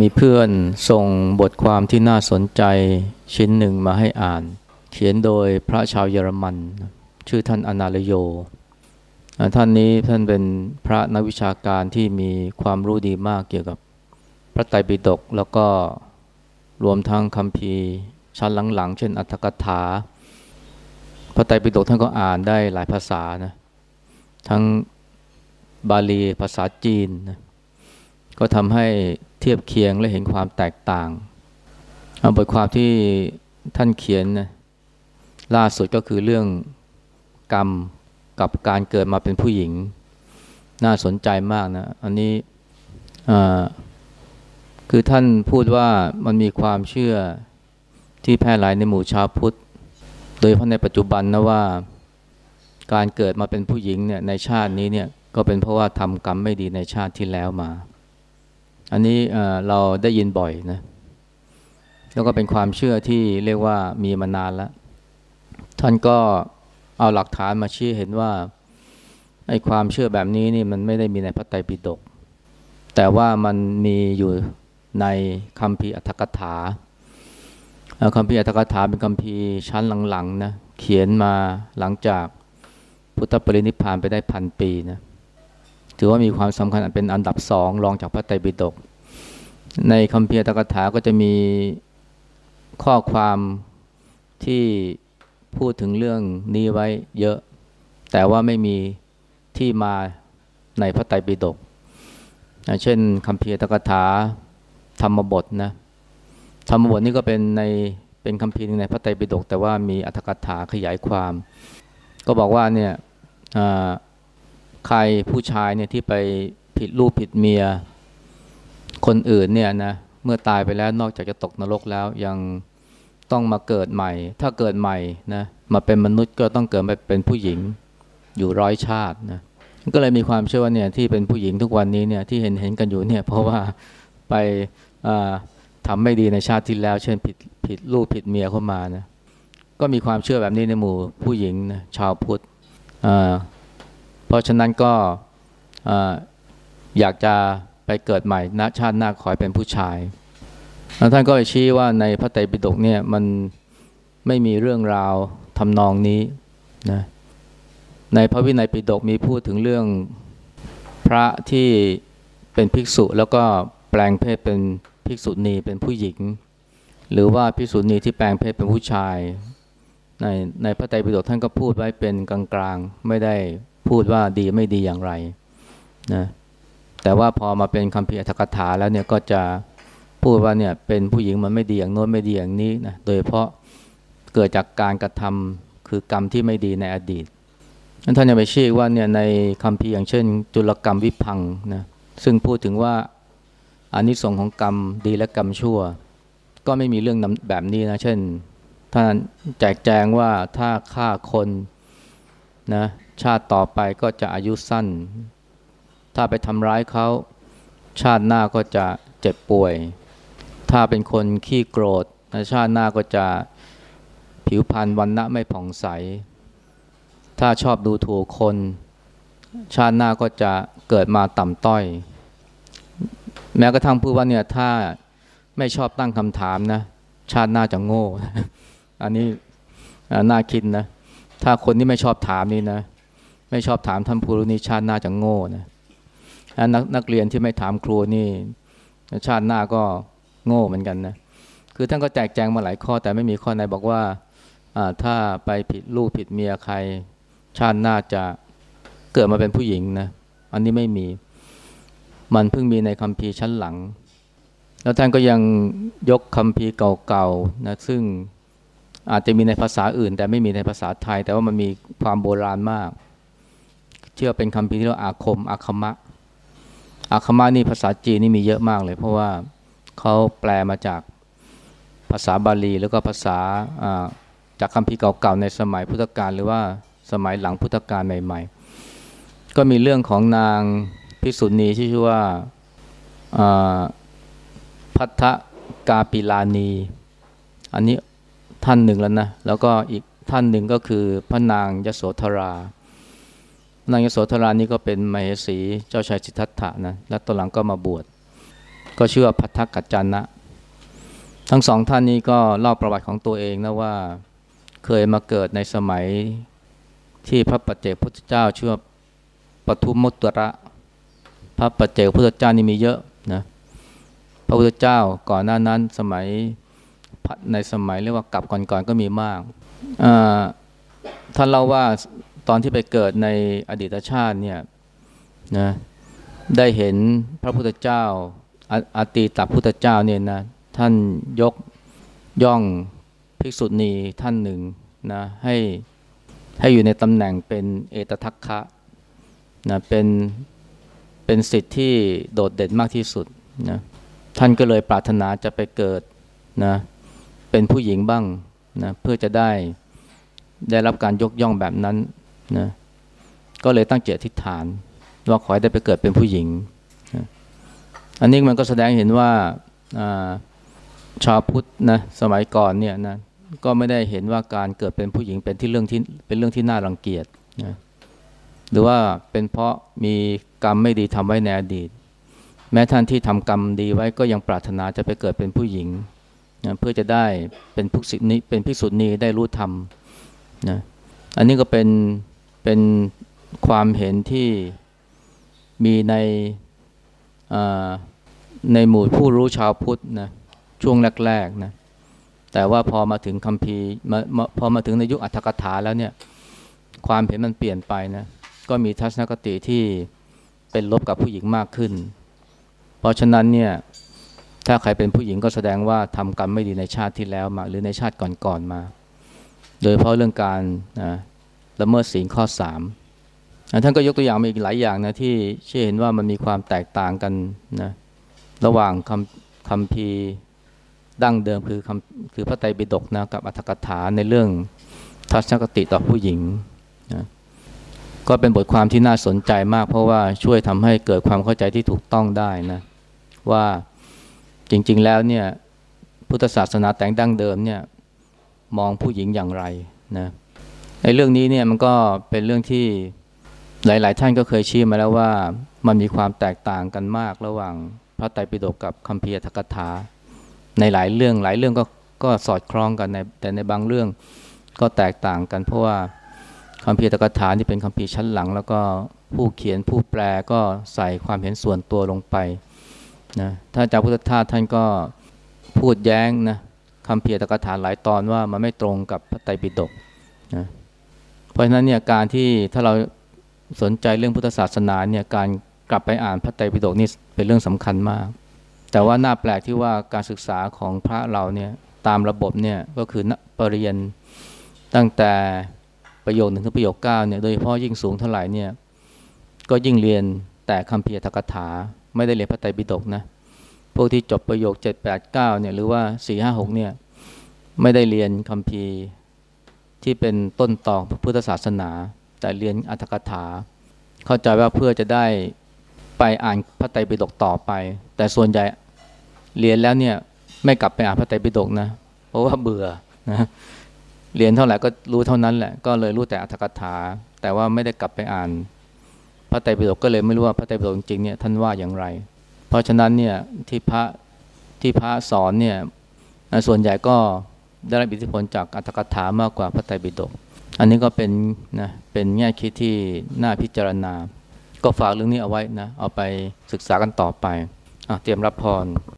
มีเพื่อนส่งบทความที่น่าสนใจชิ้นหนึ่งมาให้อ่าน เขียนโดยพระชาวเยอรมัน ชื่อท่านอนาลโย ท่านนี้ท่านเป็นพระนักวิชาการที่มีความรู้ดีมากเกี่ยวกับพระไตรปิฎกแล้วก็รวมทั้งคัมภีชั้นหลังๆ เช่นอัตถกถา พระไตรปิฎกท่านก็อ่านได้หลายภาษานะทั้งบาลีภาษาจีนนะก็ทำให้ ทียบเคียงและเห็นความแตกต่างเอาบทความที่ท่านเขียนนะล่าสุดก็คือเรื่องกรรมกับการเกิดมาเป็นผู้หญิง น่าสนใจมากนะอันนี้คือท่านพูดว่ามันมีความเชื่อที่แพร่หลายในหมู่ชาวพุทธ โดยเพราะในปัจจุบันนะว่าการเกิดมาเป็นผู้หญิงเนี่ยในชาตินี้เนี่ยก็เป็นเพราะว่าทำกรรมไม่ดีในชาติที่แล้วมา อันนี้เราได้ยินบ่อยนะแล้วก็เป็นความเชื่อที่เรียกว่ามีมานานแล้ว ท่านก็เอาหลักฐานมาชี้เห็นว่าไอ้ความเชื่อแบบนี้นี่มันไม่ได้มีในพระไตรปิฎกแต่ว่ามันมีอยู่ในคำพีอัตถกถาคำพีอัตถกถาเป็นคำพีชั้นหลังๆนะเขียนมาหลังจากพุทธปรินิพพานไปได้พันปีนะ ถือว่ามีความสำคัญเป็นอันดับสองรองจากพระไตรปิฎกในคำเพียรตกถาก็จะมีข้อความที่พูดถึงเรื่องนี้ไว้เยอะ แต่ว่าไม่มีที่มาในพระไตรปิฎกเช่นคำเพียรตกถาธรรมบทนะธรรมบทนี่ก็เป็นในเป็นคำพีในพระไตรปิฎกแต่ว่ามีอัตถกถาขยายความ ก็บอกว่าเนี่ย ใครผู้ชายเนี่ยที่ไปผิดลูกผิดเมีย คนอื่นเนี่ยนะเมื่อตายไปแล้วนอกจากจะตกนรกแล้วยังต้องมาเกิดใหม่ ถ้าเกิดใหม่นะมาเป็นมนุษย์ก็ต้องเกิดมาเป็นผู้หญิงอยู่ร้อยชาตินะก็เลยมีความเชื่อว่าเนี่ยที่เป็นผู้หญิงทุกวันนี้เนี่ยที่เห็นเห็นกันอยู่เนี่ยเพราะว่าไปทำไม่ดีในชาติที่แล้ว เช่นผิดผิดลูกผิดเมียเข้ามานะก็มีความเชื่อแบบนี้ในหมู่ผู้หญิงนะชาวพุทธ เพราะฉะนั้นก็อยากจะไปเกิดใหม่ณชาติหน้าขอให้เป็นผู้ชาย ท่านก็ชี้ว่าในพระไตรปิฎกเนี่ยมันไม่มีเรื่องราวทำนองนี้นะในพระวินัยปิฎกมีพูดถึงเรื่องพระที่เป็นภิกษุแล้วก็แปลงเพศเป็นภิกษุณีเป็นผู้หญิง หรือว่าภิกษุณีที่แปลงเพศเป็นผู้ชาย ในในพระไตรปิฎกท่านก็พูดไว้เป็นกลางๆไม่ได้ พูดว่าดีไม่ดีอย่างไรนะแต่ว่าพอมาเป็นคำพิอัตถกถาแล้วเนี่ยก็จะพูดว่าเนี่ยเป็นผู้หญิงมันไม่ดีอย่างโน้นไม่ดีอย่างนี้นะโดยเพราะเกิดจากการกระทำคือกรรมที่ไม่ดีในอดีตท่านยังไปชี้ว่าเนี่ยในคำพีอย่างเช่น จุลกรรมวิพังนะซึ่งพูดถึงว่าอานิสงส์ของกรรมดีและกรรมชั่ว ก็ไม่มีเรื่องแบบนี้นะเช่นท่านแจกแจงว่าถ้าฆ่าคน นะชาติต่อไปก็จะอายุสั้น ถ้าไปทำร้ายเขาชาติหน้าก็จะเจ็บป่วย ถ้าเป็นคนขี้โกรธชาติหน้าก็จะผิวพรรณวันณะไม่ผ่องใส ถ้าชอบดูถูกคน ชาติหน้าก็จะเกิดมาต่ำต้อย แม้กระทั่งพูดว่าเนี่ยถ้าไม่ชอบตั้งคำถามนะ ชาติหน้าจะโง่ อันนี้น่าคิดนะ ถ้าคนที่ไม่ชอบถามนี่นะ ไม่ชอบถามท่านผู้รู้นี่ชาติหน้าจะโง่นะนักนักเรียนที่ไม่ถามครูนี่ ชาติหน้าก็โง่เหมือนกันนะคือท่านก็แจกแจงมาหลายข้อแต่ไม่มีข้อไหนบอกว่าถ้าไปผิดลูกผิดเมียใคร ชาติหน้าจะเกิดมาเป็นผู้หญิงนะอันนี้ไม่มี มันเพิ่งมีในคัมภีร์ชั้นหลัง แล้วท่านก็ยังยกคัมภีร์เก่าๆนะซึ่ง อาจจะมีในภาษาอื่น แต่ไม่มีในภาษาไทย แต่ว่ามันมีความโบราณมาก เชื่อเป็นคำพีที่เรียกอาคม อาคมะ อาคมะนี่ภาษาจีนนี่มีเยอะมากเลย เพราะว่าเขาแปลมาจากภาษาบาลี แล้วก็ภาษาจากคำพีเก่าๆในสมัยพุทธกาลหรือว่าสมัยหลังพุทธกาลใหม่ ๆ ก็มีเรื่องของนางพิสุณีที่ชื่อว่าพัทธกาปิลานี อันนี้ ท่านหนึ่งแล้วนะ แล้วก็อีกท่านหนึ่งก็คือพระนางยโสธรา นางยโสธรานี่ก็เป็นมเหสีเจ้าชายสิทธัตถะนะ แล้วตอนหลังก็มาบวช ก็ชื่อว่าพัทธกัจจานะ ทั้งสองท่านนี้ก็เล่าประวัติของตัวเองนะว่าเคยมาเกิดในสมัยที่พระปัจเจกพุทธเจ้าชื่อปทุมมุตระ พระปัจเจกพุทธเจ้านี่มีเยอะนะ พระพุทธเจ้าก่อนหน้านั้นสมัย ในสมัยเรียกว่ากับก่อนๆก็มีมากท่านเล่าว่าตอนที่ไปเกิดในอดีตชาติเนี่ยนะได้เห็นพระพุทธเจ้าอาตีตัพุทธเจ้าเนี่ยนะท่านยกย่องภิกษุณีท่านหนึ่งนะให้ให้อยู่ในตำแหน่งเป็นเอตทัคคะนะเป็นเป็นสิทธิ์ที่โดดเด่นมากที่สุดนะท่านก็เลยปรารถนาจะไปเกิดนะ เป็นผู้หญิงบ้างนะเพื่อจะได้ได้รับการยกย่องแบบนั้นนะก็เลยตั้งเจตทิฏฐานว่าขอให้ได้ไปเกิดเป็นผู้หญิงนะอันนี้มันก็แสดงเห็นว่าชาวพุทธนะสมัยก่อนเนี่ยนะก็ไม่ได้เห็นว่าการเกิดเป็นผู้หญิงเป็นที่เรื่องที่เป็นเรื่องที่น่ารังเกียจนะหรือว่าเป็นเพราะมีกรรมไม่ดีทำไว้ในอดีต แม้ท่านที่ทำกรรมดีไว้ก็ยังปรารถนาจะไปเกิดเป็นผู้หญิง นะเพื่อจะได้เป็นผู้สินี้เป็นพิสุนีได้รู้ธรรมนะอันนี้ก็เป็นเป็นความเห็นที่มีในในหมู่ผู้รู้ชาวพุทธนะช่วงแรกๆนะแต่ว่าพอมาถึงคัมภีพอมาถึงในยุคอัตถกถาแล้วเนี่ยความเห็นมันเปลี่ยนไปนะก็มีทัศนคติที่เป็นลบกับผู้หญิงมากขึ้น เพราะฉะนั้นเนี่ย ถ้าใครเป็นผู้หญิงก็แสดงว่าทำกรรมไม่ดีในชาติที่แล้วมา หรือในชาติก่อนๆมา โดยเพราะเรื่องการนะละเมิดศีลข้อสามท่านก็ยกตัวอย่างมาอีกหลายอย่างนะที่เชื่อเห็นว่ามันมีความแตกต่างกันนะระหว่างคำคำพีดั้งเดิมคือคำคือพระไตรปิฎกนะกับอัตถกถาในเรื่องทัศนคติต่อผู้หญิงนะก็เป็นบทความที่น่าสนใจมาก เพราะว่าช่วยทำให้เกิดความเข้าใจที่ถูกต้องได้นะว่า จริงๆแล้วเนี่ยพุทธศาสนาแต่งดั้งเดิมเนี่ยมองผู้หญิงอย่างไรนะในเรื่องนี้เนี่ยมันก็เป็นเรื่องที่หลาย ๆ ท่านก็เคยชี้มาแล้วว่ามันมีความแตกต่างกันมากระหว่างพระไตรปิฎกกับคัมภีร์ทกถา ในหลายเรื่องหลายเรื่องก็ก็สอดคล้องกันในแต่ในบางเรื่องก็แตกต่างกัน เพราะว่าคัมภีร์ตกถานี่เป็นคัมภีร์ชั้นหลัง แล้วก็ผู้เขียนผู้แปลก็ใส่ความเห็นส่วนตัวลงไป นะถ้าจาพุทธทาสท่านก็พูดแย้งนะคำเพียรตกถาหลายตอนว่ามันไม่ตรงกับพระไตรปิฎกนะเพราะฉะนั้นเนี่ยการที่ถ้าเราสนใจเรื่องพุทธศาสนาเนี่ยการกลับไปอ่านพระไตรปิฎกนี่เป็นเรื่องสำคัญมาก แต่ว่าน่าแปลกที่ว่าการศึกษาของพระเราเนี่ยตามระบบเนี่ยก็คือปรริญญาตั้งแต่ประโยคหนึ่งถึงประโยคเก้าเนี่ยโดยเฉพาะยิ่งสูงเท่าไหร่เนี่ยก็ยิ่งเรียนแต่คำเพียรตกถา ไม่ได้เรียนพระไตรปิฎกนะพวกที่จบประโยคเจ็ดแปดเก้าเนี่ยหรือว่าสี่ห้าหกเนี่ยไม่ได้เรียนคำพีที่เป็นต้นตอพระพุทธศาสนา แต่เรียนอัตถกถา เข้าใจว่าเพื่อจะได้ไปอ่านพระไตรปิฎกต่อไป แต่ส่วนใหญ่เรียนแล้วเนี่ยไม่กลับไปอ่านพระไตรปิฎกนะ เพราะว่าเบื่อนะเรียนเท่าไหร่ก็รู้เท่านั้นแหละก็เลยรู้แต่อัตถกถา แต่ว่าไม่ได้กลับไปอ่าน ระไตรปิฎกก็เลยไม่รู้ว่าพระไตรปิฎกจริงๆเนี่ยท่านว่าอย่างไร เพราะฉะนั้นเนี่ยที่พระที่พระสอนเนี่ยส่วนใหญ่ก็ได้รับอิทธิพลจากอัตถกถามากกว่าพระไตรปิฎกอันนี้ก็เป็นนะเป็นแง่คิดที่น่าพิจารณา ก็ฝากเรื่องนี้เอาไว้นะเอาไปศึกษากันต่อไปอเตรียมรับพร